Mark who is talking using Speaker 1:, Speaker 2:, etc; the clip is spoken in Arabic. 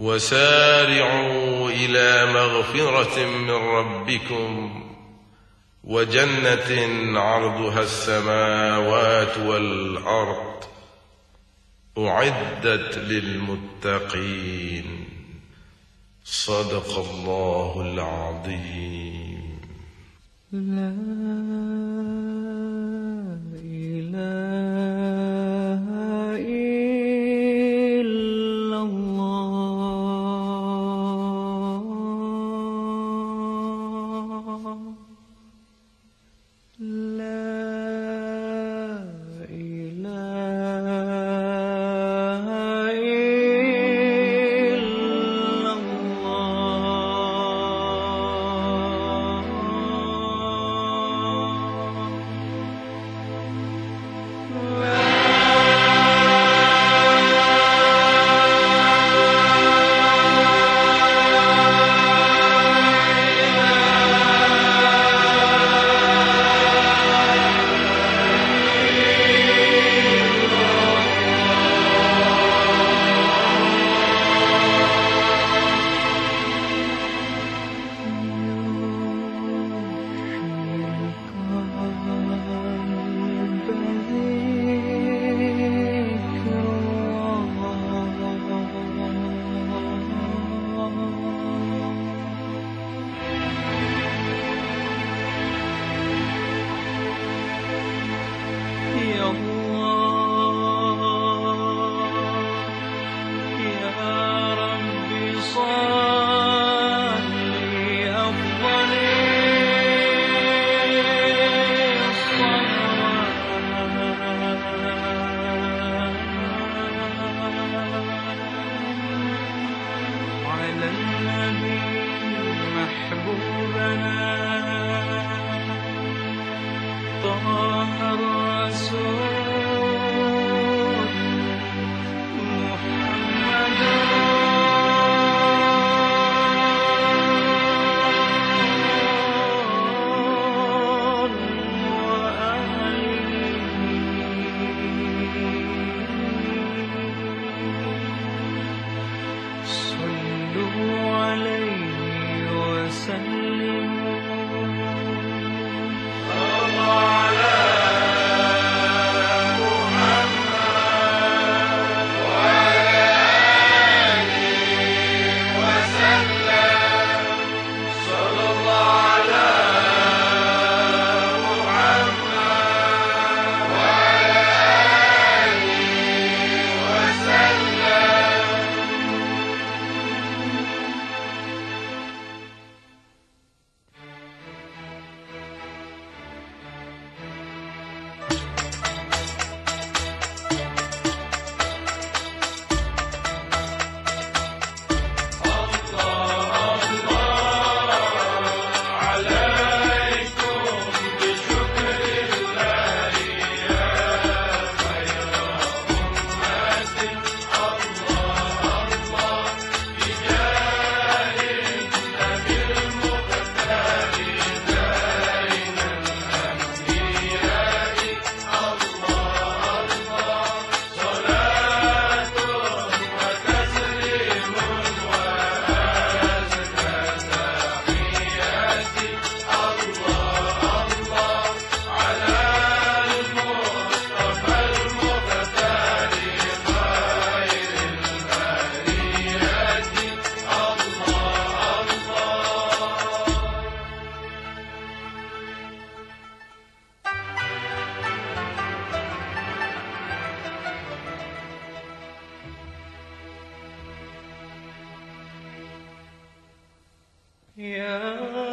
Speaker 1: وسارعوا إلى مغفرة من ربكم وجنة عرضها السماوات والأرض أعدت للمتقين صدق الله العظيم
Speaker 2: طه الرسول 呀。